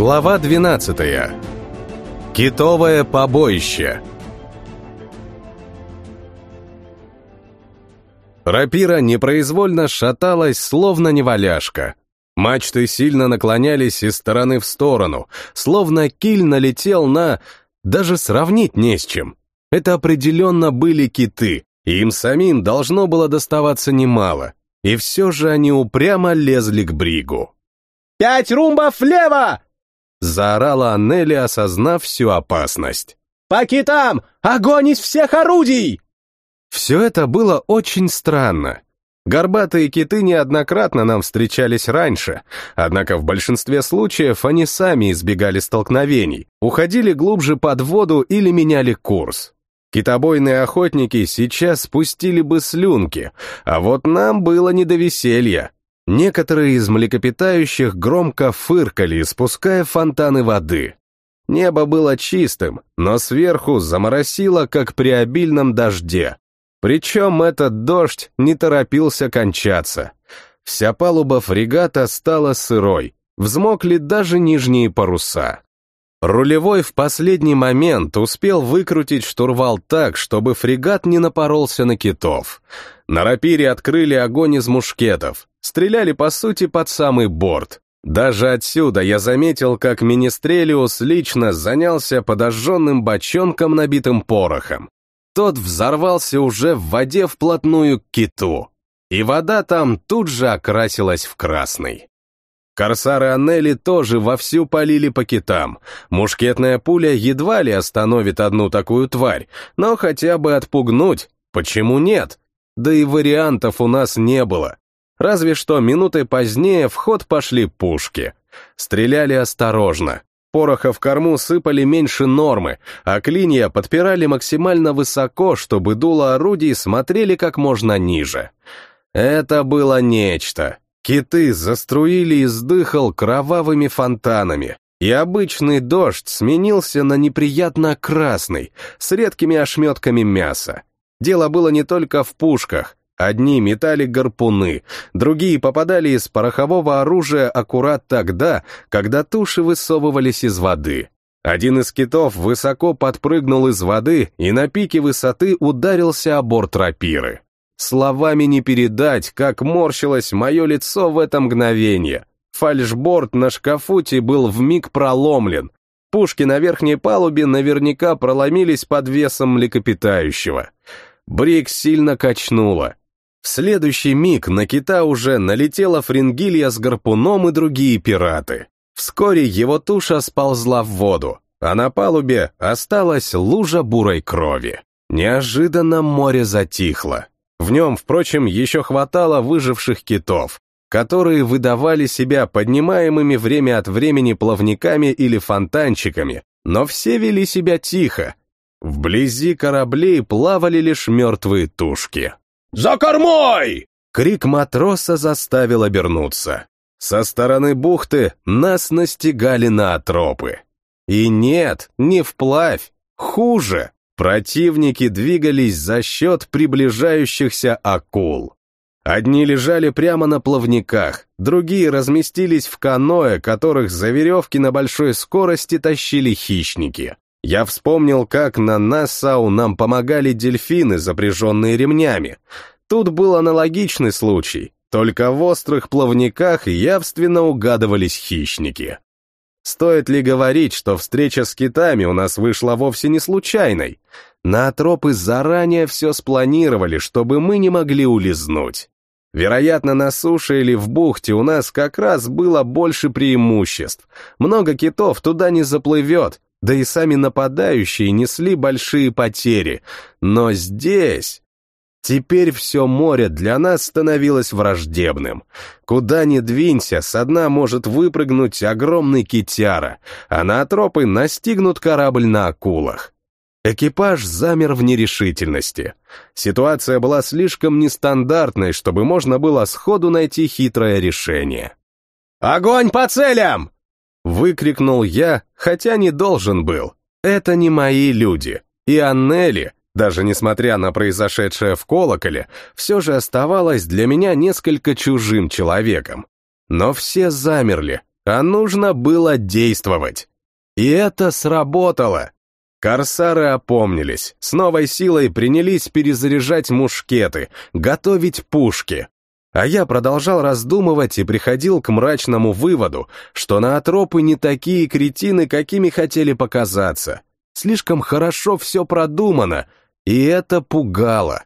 Глава 12. Китовое побоище. Рапира непроизвольно шаталась, словно неваляшка. Мачты сильно наклонялись из стороны в сторону, словно киль налетел на... Даже сравнить не с чем. Это определенно были киты, и им самим должно было доставаться немало. И все же они упрямо лезли к бригу. «Пять румбов влево!» Заорала Аннели, осознав всю опасность. «По китам! Огонь из всех орудий!» Все это было очень странно. Горбатые киты неоднократно нам встречались раньше, однако в большинстве случаев они сами избегали столкновений, уходили глубже под воду или меняли курс. Китобойные охотники сейчас спустили бы слюнки, а вот нам было не до веселья. Некоторые из млекопитающих громко фыркали, спуская фонтаны воды. Небо было чистым, но сверху заморосило, как при обильном дожде. Причем этот дождь не торопился кончаться. Вся палуба фрегата стала сырой, взмокли даже нижние паруса. Рулевой в последний момент успел выкрутить штурвал так, чтобы фрегат не напоролся на китов. На рапире открыли огонь из мушкетов, стреляли по сути под самый борт. Даже отсюда я заметил, как Министрелиус лично занялся подожженным бочонком, набитым порохом. Тот взорвался уже в воде вплотную к киту, и вода там тут же окрасилась в красный. Корсары Аннели тоже вовсю полили по китам. Мушкетная пуля едва ли остановит одну такую тварь, но хотя бы отпугнуть. Почему нет? Да и вариантов у нас не было. Разве что минуты позднее в ход пошли пушки. Стреляли осторожно. Пороха в корму сыпали меньше нормы, а клинья подпирали максимально высоко, чтобы дуло орудий смотрели как можно ниже. Это было нечто. Киты заструили из дыхал кровавыми фонтанами, и обычный дождь сменился на неприятно красный, с редкими ошметками мяса. Дело было не только в пушках. Одни метали гарпуны, другие попадали из порохового оружия аккурат тогда, когда туши высовывались из воды. Один из китов высоко подпрыгнул из воды и на пике высоты ударился о борт рапиры. Словами не передать, как морщилось мое лицо в это мгновение. Фальшборд на шкафуте был вмиг проломлен. Пушки на верхней палубе наверняка проломились под весом млекопитающего. Брик сильно качнуло. В следующий миг на кита уже налетела фрингилья с гарпуном и другие пираты. Вскоре его туша сползла в воду, а на палубе осталась лужа бурой крови. Неожиданно море затихло. В нем, впрочем, еще хватало выживших китов, которые выдавали себя поднимаемыми время от времени плавниками или фонтанчиками, но все вели себя тихо. Вблизи кораблей плавали лишь мертвые тушки. «За кормой!» Крик матроса заставил обернуться. Со стороны бухты нас настигали на отропы. И нет, не вплавь, хуже. Противники двигались за счет приближающихся акул. Одни лежали прямо на плавниках, другие разместились в каноэ, которых за веревки на большой скорости тащили хищники. Я вспомнил, как на Нассау нам помогали дельфины, запряженные ремнями. Тут был аналогичный случай, только в острых плавниках явственно угадывались хищники. Стоит ли говорить, что встреча с китами у нас вышла вовсе не случайной? Наотропы заранее все спланировали, чтобы мы не могли улизнуть. Вероятно, на суше или в бухте у нас как раз было больше преимуществ. Много китов туда не заплывет, да и сами нападающие несли большие потери. Но здесь... Теперь все море для нас становилось враждебным. Куда ни двинься, со дна может выпрыгнуть огромный китяра, а на тропы настигнут корабль на акулах. Экипаж замер в нерешительности. Ситуация была слишком нестандартной, чтобы можно было сходу найти хитрое решение. «Огонь по целям!» Выкрикнул я, хотя не должен был. Это не мои люди. И Аннели, даже несмотря на произошедшее в колоколе, все же оставалась для меня несколько чужим человеком. Но все замерли, а нужно было действовать. И это сработало. Корсары опомнились, с новой силой принялись перезаряжать мушкеты, готовить пушки. А я продолжал раздумывать и приходил к мрачному выводу, что наотропы не такие кретины, какими хотели показаться. Слишком хорошо все продумано, и это пугало.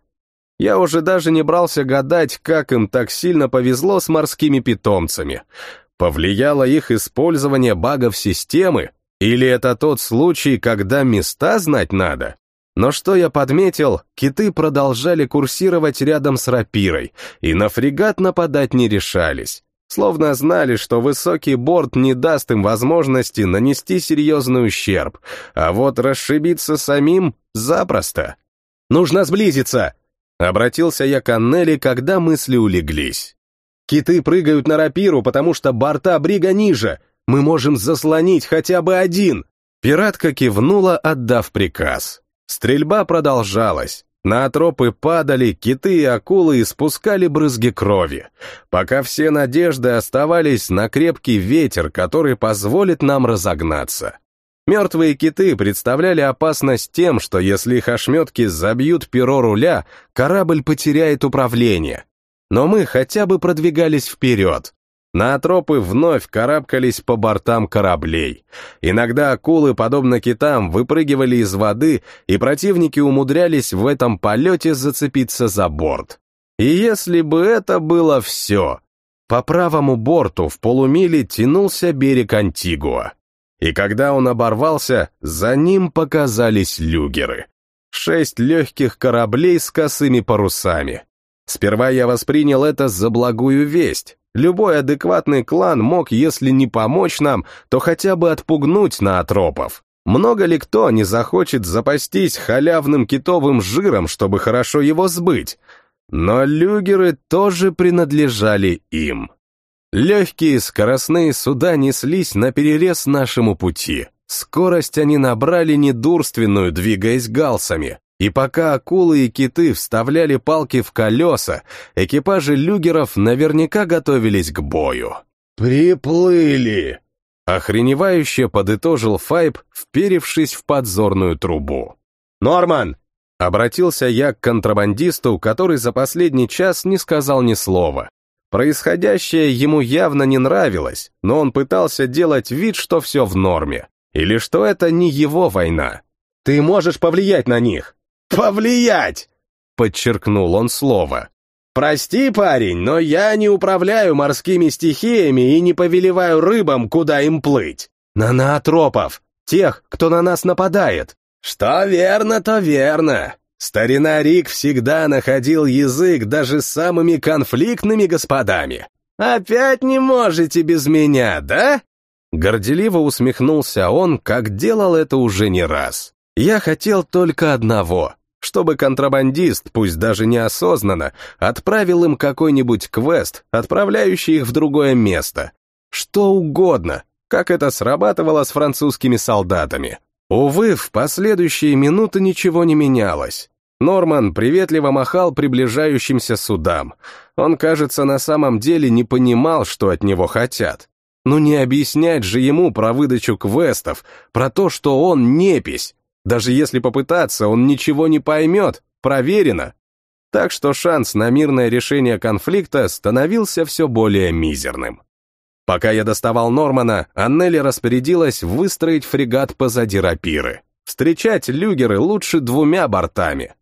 Я уже даже не брался гадать, как им так сильно повезло с морскими питомцами. Повлияло их использование багов системы? Или это тот случай, когда места знать надо? Но что я подметил, киты продолжали курсировать рядом с рапирой, и на фрегат нападать не решались. Словно знали, что высокий борт не даст им возможности нанести серьезный ущерб, а вот расшибиться самим запросто. «Нужно сблизиться!» Обратился я к Аннели, когда мысли улеглись. «Киты прыгают на рапиру, потому что борта брига ниже. Мы можем заслонить хотя бы один!» Пиратка кивнула, отдав приказ. Стрельба продолжалась. На тропы падали, киты и акулы испускали брызги крови, пока все надежды оставались на крепкий ветер, который позволит нам разогнаться. Мертвые киты представляли опасность тем, что если их ошметки забьют перо руля, корабль потеряет управление. Но мы хотя бы продвигались вперед. На тропы вновь карабкались по бортам кораблей. Иногда акулы, подобно китам, выпрыгивали из воды, и противники умудрялись в этом полете зацепиться за борт. И если бы это было все, по правому борту в полумиле тянулся берег Антигуа и когда он оборвался, за ним показались люгеры. Шесть легких кораблей с косыми парусами. Сперва я воспринял это за благую весть. Любой адекватный клан мог, если не помочь нам, то хотя бы отпугнуть наотропов. Много ли кто не захочет запастись халявным китовым жиром, чтобы хорошо его сбыть? Но люгеры тоже принадлежали им. Легкие скоростные суда неслись на перерез нашему пути. Скорость они набрали недурственную, двигаясь галсами. И пока акулы и киты вставляли палки в колеса, экипажи люгеров наверняка готовились к бою. «Приплыли!» Охреневающе подытожил Файб, вперевшись в подзорную трубу. «Норман!» Обратился я к контрабандисту, который за последний час не сказал ни слова. Происходящее ему явно не нравилось, но он пытался делать вид, что все в норме, или что это не его война. «Ты можешь повлиять на них!» «Повлиять!» — подчеркнул он слово. «Прости, парень, но я не управляю морскими стихиями и не повелеваю рыбам, куда им плыть. На наотропов, тех, кто на нас нападает». «Что верно, то верно. Старина Рик всегда находил язык даже с самыми конфликтными господами. «Опять не можете без меня, да?» Горделиво усмехнулся он, как делал это уже не раз. «Я хотел только одного, чтобы контрабандист, пусть даже неосознанно, отправил им какой-нибудь квест, отправляющий их в другое место. Что угодно, как это срабатывало с французскими солдатами. Увы, в последующие минуты ничего не менялось. Норман приветливо махал приближающимся судам. Он, кажется, на самом деле не понимал, что от него хотят. Ну не объяснять же ему про выдачу квестов, про то, что он непись. Даже если попытаться, он ничего не поймет, проверено. Так что шанс на мирное решение конфликта становился все более мизерным. Пока я доставал Нормана, Аннели распорядилась выстроить фрегат позади рапиры. Встречать люгеры лучше двумя бортами.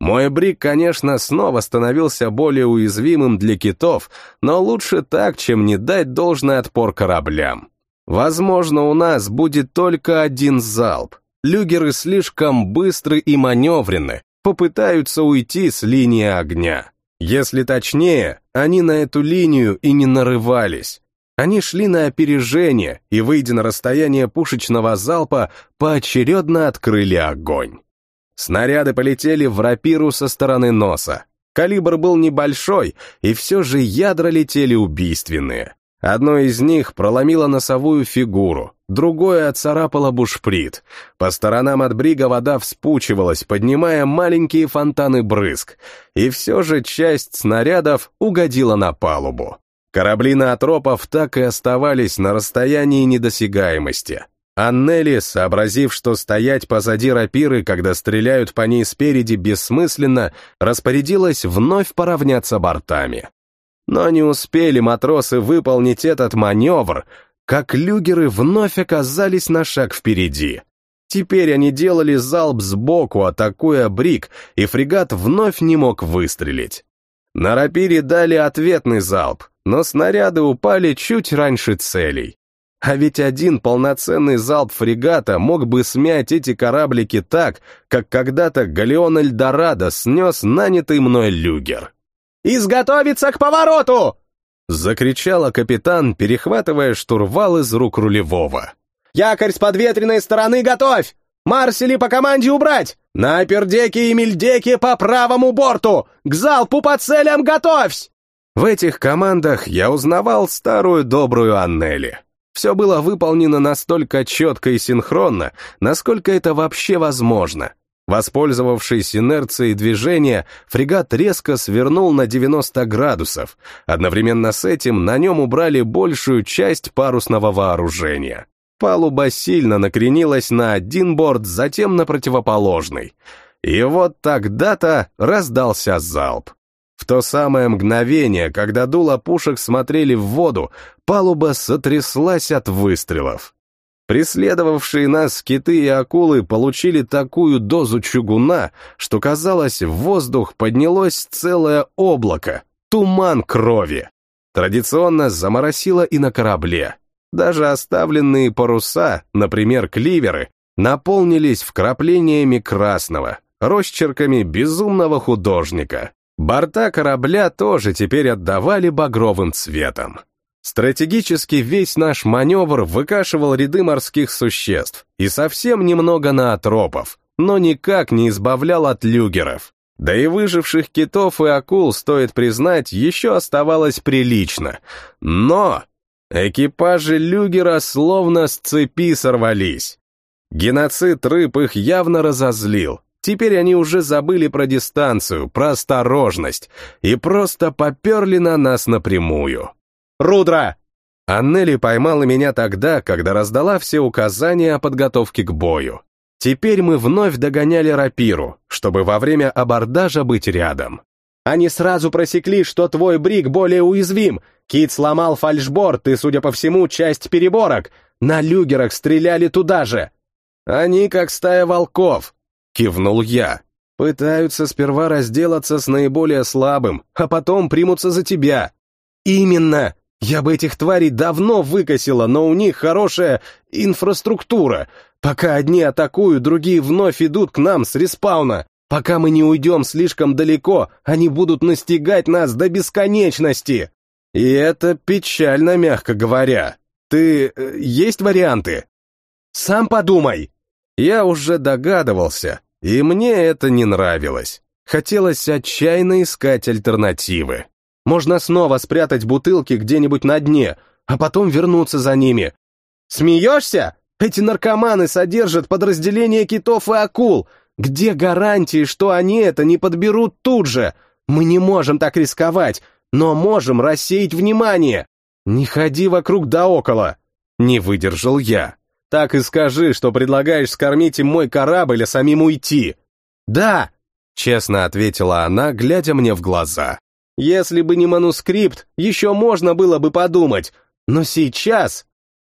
Мой брик, конечно, снова становился более уязвимым для китов, но лучше так, чем не дать должный отпор кораблям. Возможно, у нас будет только один залп. Люгеры слишком быстры и маневрены, попытаются уйти с линии огня. Если точнее, они на эту линию и не нарывались. Они шли на опережение и, выйдя на расстояние пушечного залпа, поочередно открыли огонь. Снаряды полетели в рапиру со стороны носа. Калибр был небольшой, и все же ядра летели убийственные. Одно из них проломило носовую фигуру, другое отцарапало бушприт. По сторонам от брига вода вспучивалась, поднимая маленькие фонтаны брызг, и все же часть снарядов угодила на палубу. Корабли наотропов так и оставались на расстоянии недосягаемости. Аннели, сообразив, что стоять позади рапиры, когда стреляют по ней спереди, бессмысленно, распорядилась вновь поравняться бортами. Но не успели матросы выполнить этот маневр, как люгеры вновь оказались на шаг впереди. Теперь они делали залп сбоку, атакуя брик, и фрегат вновь не мог выстрелить. На рапире дали ответный залп, но снаряды упали чуть раньше целей. А ведь один полноценный залп фрегата мог бы смять эти кораблики так, как когда-то галеон Эльдорадо снес нанятый мной люгер. «Изготовиться к повороту!» — закричала капитан, перехватывая штурвал из рук рулевого. «Якорь с подветренной стороны готовь! Марсели по команде убрать! На опердеке и мельдеке по правому борту! К залпу по целям готовься!» В этих командах я узнавал старую добрую Аннели. Все было выполнено настолько четко и синхронно, насколько это вообще возможно. Воспользовавшись инерцией движения, фрегат резко свернул на 90 градусов. Одновременно с этим на нем убрали большую часть парусного вооружения. Палуба сильно накренилась на один борт, затем на противоположный. И вот тогда-то раздался залп. В то самое мгновение, когда дула пушек смотрели в воду, палуба сотряслась от выстрелов. Преследовавшие нас киты и акулы получили такую дозу чугуна, что, казалось, в воздух поднялось целое облако, туман крови. Традиционно заморосило и на корабле. Даже оставленные паруса, например, кливеры, наполнились вкраплениями красного, росчерками безумного художника. Борта корабля тоже теперь отдавали багровым цветом. Стратегически весь наш маневр выкашивал ряды морских существ и совсем немного наотропов, но никак не избавлял от люгеров. Да и выживших китов и акул, стоит признать, еще оставалось прилично. Но экипажи люгера словно с цепи сорвались. Геноцид рыб их явно разозлил. Теперь они уже забыли про дистанцию, про осторожность и просто поперли на нас напрямую. Рудра!» Аннели поймала меня тогда, когда раздала все указания о подготовке к бою. Теперь мы вновь догоняли рапиру, чтобы во время абордажа быть рядом. Они сразу просекли, что твой брик более уязвим. Кит сломал фальшборд и, судя по всему, часть переборок. На люгерах стреляли туда же. Они как стая волков, кивнул я. Пытаются сперва разделаться с наиболее слабым, а потом примутся за тебя. Именно! Я бы этих тварей давно выкосила, но у них хорошая инфраструктура. Пока одни атакуют, другие вновь идут к нам с респауна. Пока мы не уйдем слишком далеко, они будут настигать нас до бесконечности. И это печально, мягко говоря. Ты... Э, есть варианты? Сам подумай. Я уже догадывался, и мне это не нравилось. Хотелось отчаянно искать альтернативы. Можно снова спрятать бутылки где-нибудь на дне, а потом вернуться за ними. Смеешься? Эти наркоманы содержат подразделение китов и акул. Где гарантии, что они это не подберут тут же? Мы не можем так рисковать, но можем рассеять внимание. Не ходи вокруг да около. Не выдержал я. Так и скажи, что предлагаешь скормить им мой корабль, а самим уйти. Да, честно ответила она, глядя мне в глаза. Если бы не манускрипт, еще можно было бы подумать. Но сейчас...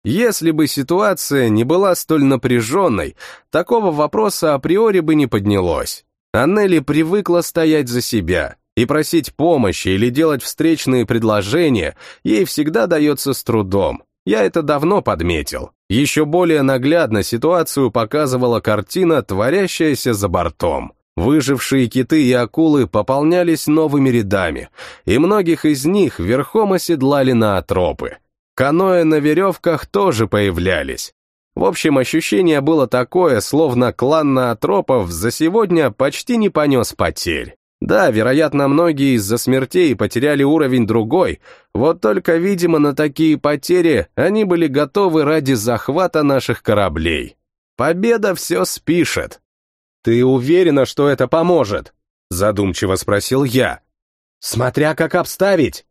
Если бы ситуация не была столь напряженной, такого вопроса априори бы не поднялось. Аннели привыкла стоять за себя, и просить помощи или делать встречные предложения ей всегда дается с трудом. Я это давно подметил. Еще более наглядно ситуацию показывала картина, творящаяся за бортом. Выжившие киты и акулы пополнялись новыми рядами, и многих из них верхом оседлали на отропы. Каноэ на веревках тоже появлялись. В общем, ощущение было такое, словно клан наотропов за сегодня почти не понес потерь. Да, вероятно, многие из-за смертей потеряли уровень другой, вот только, видимо, на такие потери они были готовы ради захвата наших кораблей. Победа все спишет. «Ты уверена, что это поможет?» Задумчиво спросил я. «Смотря как обставить».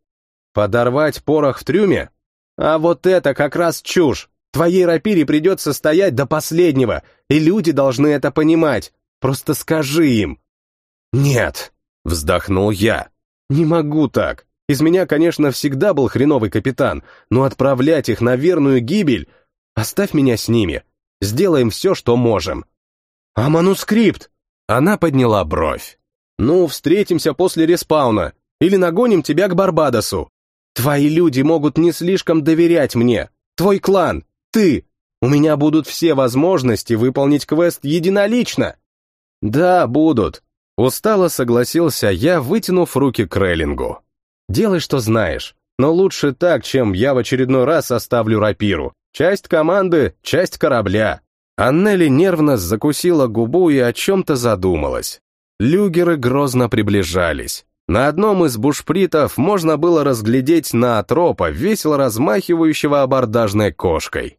Подорвать порох в трюме? А вот это как раз чушь. Твоей рапире придется стоять до последнего, и люди должны это понимать. Просто скажи им. Нет, вздохнул я. Не могу так. Из меня, конечно, всегда был хреновый капитан, но отправлять их на верную гибель... Оставь меня с ними. Сделаем все, что можем. А манускрипт? Она подняла бровь. Ну, встретимся после респауна. Или нагоним тебя к Барбадосу. Твои люди могут не слишком доверять мне. Твой клан, ты. У меня будут все возможности выполнить квест единолично. Да, будут. Устало согласился я, вытянув руки к Рейлингу. Делай, что знаешь, но лучше так, чем я в очередной раз оставлю рапиру. Часть команды, часть корабля. Аннели нервно закусила губу и о чем-то задумалась. Люгеры грозно приближались. На одном из бушпритов можно было разглядеть на атропа, весело размахивающего абордажной кошкой.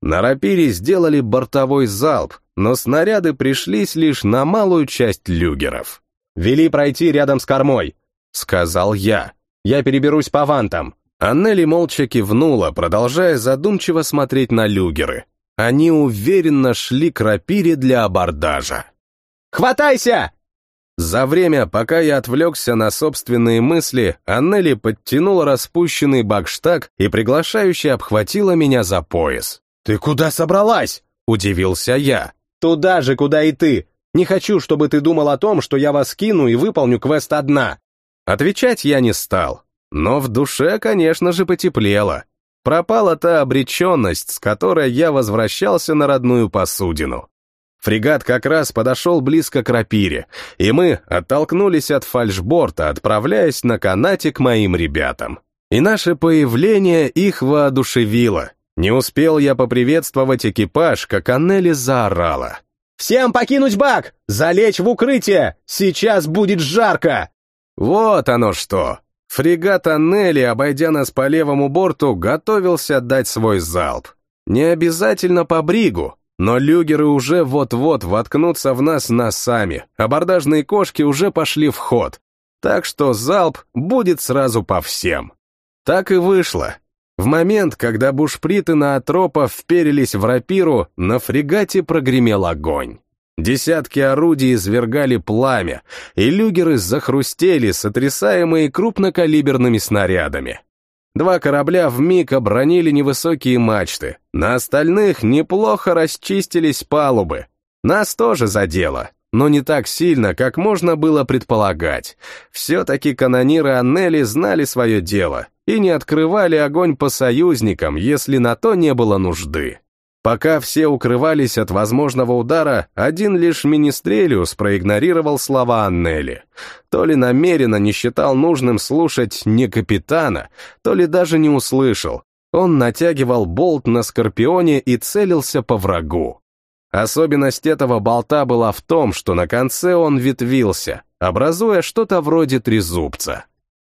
На рапире сделали бортовой залп, но снаряды пришлись лишь на малую часть люгеров. «Вели пройти рядом с кормой», — сказал я. «Я переберусь по вантам». Аннели молча кивнула, продолжая задумчиво смотреть на люгеры. Они уверенно шли к рапире для абордажа. «Хватайся!» За время, пока я отвлекся на собственные мысли, Аннели подтянула распущенный бакштаг и приглашающе обхватила меня за пояс. «Ты куда собралась?» — удивился я. «Туда же, куда и ты. Не хочу, чтобы ты думал о том, что я вас кину и выполню квест одна». Отвечать я не стал, но в душе, конечно же, потеплело. Пропала та обреченность, с которой я возвращался на родную посудину. Фрегат как раз подошел близко к рапире, и мы оттолкнулись от фальшборта, отправляясь на канате к моим ребятам. И наше появление их воодушевило. Не успел я поприветствовать экипаж, как Аннели заорала. «Всем покинуть бак! Залечь в укрытие! Сейчас будет жарко!» Вот оно что! Фрегат Аннели, обойдя нас по левому борту, готовился дать свой залп. Не обязательно по бригу, но люгеры уже вот-вот воткнутся в нас носами, абордажные кошки уже пошли в ход. Так что залп будет сразу по всем. Так и вышло. В момент, когда бушприты на атропов вперились в рапиру, на фрегате прогремел огонь. Десятки орудий извергали пламя, и люгеры захрустели, сотрясаемые крупнокалиберными снарядами. Два корабля вмиг обронили невысокие мачты, на остальных неплохо расчистились палубы. Нас тоже задело, но не так сильно, как можно было предполагать. Все-таки канониры Аннели знали свое дело и не открывали огонь по союзникам, если на то не было нужды. Пока все укрывались от возможного удара, один лишь Министрелиус проигнорировал слова Аннели. То ли намеренно не считал нужным слушать не капитана, то ли даже не услышал. Он натягивал болт на Скорпионе и целился по врагу. Особенность этого болта была в том, что на конце он ветвился, образуя что-то вроде трезубца.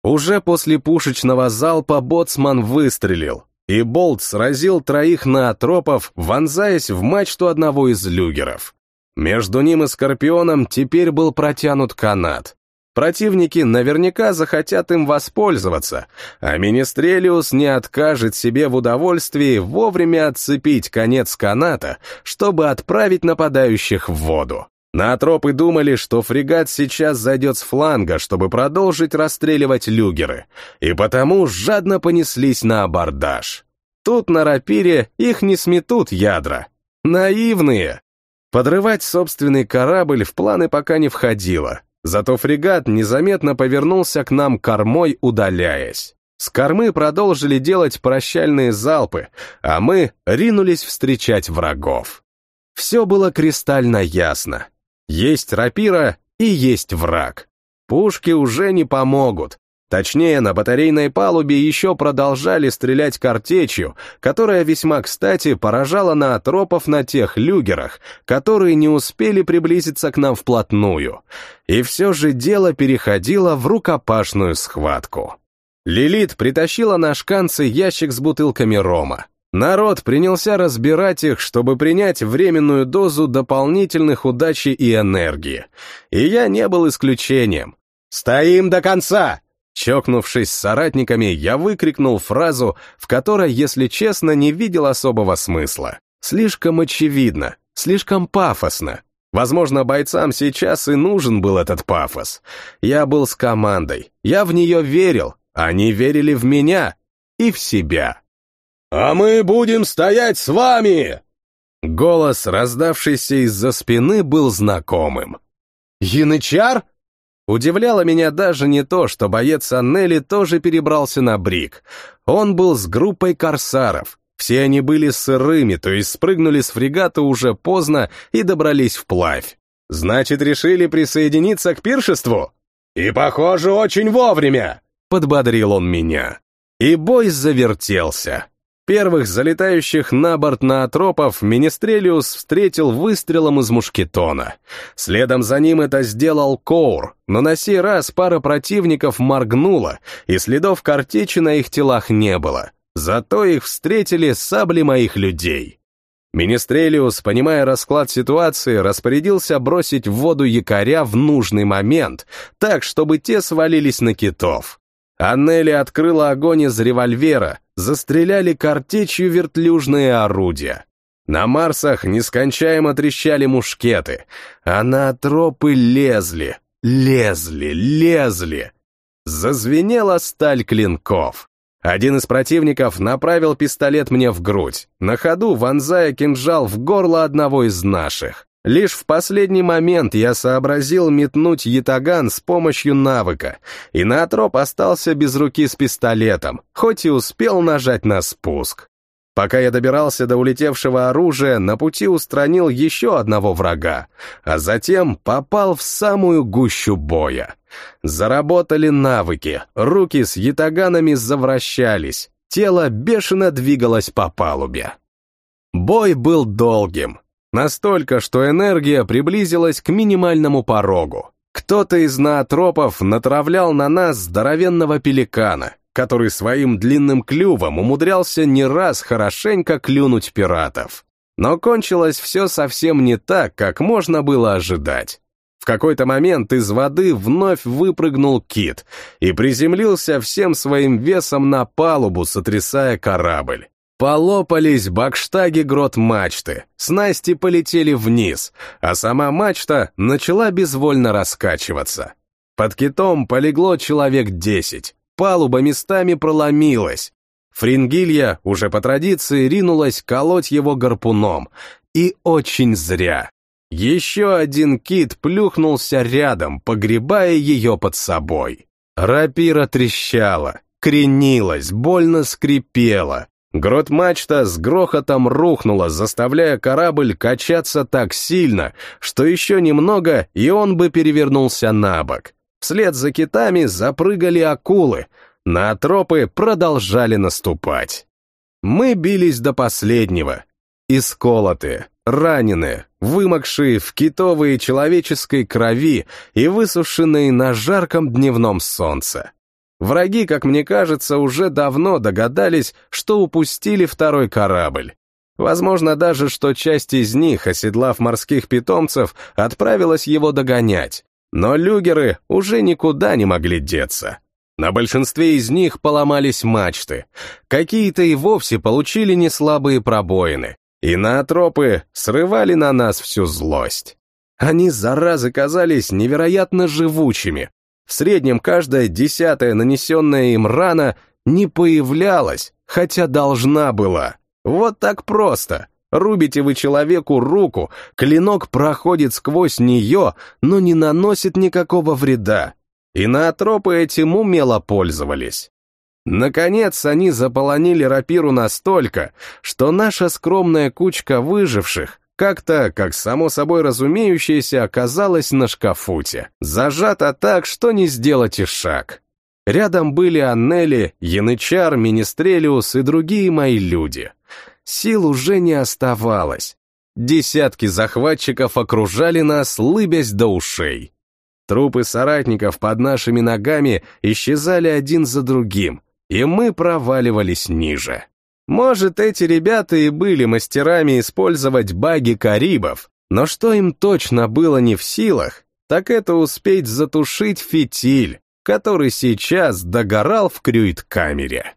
Уже после пушечного залпа боцман выстрелил, и болт сразил троих наотропов, вонзаясь в мачту одного из люгеров. Между ним и Скорпионом теперь был протянут канат. Противники наверняка захотят им воспользоваться, а Министрелиус не откажет себе в удовольствии вовремя отцепить конец каната, чтобы отправить нападающих в воду. Наотропы думали, что фрегат сейчас зайдет с фланга, чтобы продолжить расстреливать люгеры, и потому жадно понеслись на абордаж. Тут на рапире их не сметут ядра. Наивные! Подрывать собственный корабль в планы пока не входило, зато фрегат незаметно повернулся к нам кормой, удаляясь. С кормы продолжили делать прощальные залпы, а мы ринулись встречать врагов. Все было кристально ясно. Есть рапира и есть враг. Пушки уже не помогут. Точнее, на батарейной палубе еще продолжали стрелять картечью, которая весьма кстати поражала на отропов на тех люгерах, которые не успели приблизиться к нам вплотную. И все же дело переходило в рукопашную схватку. Лилит притащила на шканцы ящик с бутылками рома. Народ принялся разбирать их, чтобы принять временную дозу дополнительных удачи и энергии. И я не был исключением. «Стоим до конца!» Чокнувшись с соратниками, я выкрикнул фразу, в которой, если честно, не видел особого смысла. Слишком очевидно, слишком пафосно. Возможно, бойцам сейчас и нужен был этот пафос. Я был с командой, я в нее верил, они верили в меня и в себя. «А мы будем стоять с вами!» Голос, раздавшийся из-за спины, был знакомым. «Янычар?» Удивляло меня даже не то, что боец Аннели тоже перебрался на брик. Он был с группой корсаров. Все они были сырыми, то есть спрыгнули с фрегата уже поздно и добрались вплавь. Значит, решили присоединиться к пиршеству? И, похоже, очень вовремя, подбодрил он меня. И бой завертелся. Первых залетающих на борт наотропов Министрелиус встретил выстрелом из мушкетона. Следом за ним это сделал Коур, но на сей раз пара противников моргнула, и следов картечи на их телах не было. Зато их встретили сабли моих людей. Министрелиус, понимая расклад ситуации, распорядился бросить в воду якоря в нужный момент, так, чтобы те свалились на китов. Аннели открыла огонь из револьвера, застреляли картечью вертлюжные орудия. На Марсах нескончаемо трещали мушкеты, а на тропы лезли, лезли, лезли. Зазвенела сталь клинков. Один из противников направил пистолет мне в грудь, на ходу вонзая кинжал в горло одного из наших. Лишь в последний момент я сообразил метнуть ятаган с помощью навыка, и Натроп остался без руки с пистолетом, хоть и успел нажать на спуск. Пока я добирался до улетевшего оружия, на пути устранил еще одного врага, а затем попал в самую гущу боя. Заработали навыки, руки с ятаганами завращались, тело бешено двигалось по палубе. Бой был долгим, Настолько, что энергия приблизилась к минимальному порогу. Кто-то из наотропов натравлял на нас здоровенного пеликана, который своим длинным клювом умудрялся не раз хорошенько клюнуть пиратов. Но кончилось все совсем не так, как можно было ожидать. В какой-то момент из воды вновь выпрыгнул кит и приземлился всем своим весом на палубу, сотрясая корабль. Полопались бакштаги грот мачты, снасти полетели вниз, а сама мачта начала безвольно раскачиваться. Под китом полегло человек десять, палуба местами проломилась. Фрингилья уже по традиции ринулась колоть его гарпуном, и очень зря. Еще один кит плюхнулся рядом, погребая ее под собой. Рапира трещала, кренилась, больно скрипела, Грот-мачта с грохотом рухнула, заставляя корабль качаться так сильно, что еще немного, и он бы перевернулся на бок. Вслед за китами запрыгали акулы, на тропы продолжали наступать. Мы бились до последнего. Исколотые, раненые, вымокшие в китовой человеческой крови и высушенные на жарком дневном солнце. Враги, как мне кажется, уже давно догадались, что упустили второй корабль. Возможно даже, что часть из них, оседлав морских питомцев, отправилась его догонять. Но люгеры уже никуда не могли деться. На большинстве из них поломались мачты. Какие-то и вовсе получили неслабые пробоины. И наотропы срывали на нас всю злость. Они, заразы, казались невероятно живучими, в среднем каждая десятая нанесенная им рана не появлялась, хотя должна была. Вот так просто. Рубите вы человеку руку, клинок проходит сквозь нее, но не наносит никакого вреда. И наотропы этим умело пользовались. Наконец они заполонили рапиру настолько, что наша скромная кучка выживших как-то, как само собой разумеющееся, оказалось на шкафуте. Зажато так, что не сделать и шаг. Рядом были Аннели, Янычар, Министрелиус и другие мои люди. Сил уже не оставалось. Десятки захватчиков окружали нас, лыбясь до ушей. Трупы соратников под нашими ногами исчезали один за другим, и мы проваливались ниже. Может, эти ребята и были мастерами использовать баги карибов, но что им точно было не в силах, так это успеть затушить фитиль, который сейчас догорал в крюит-камере.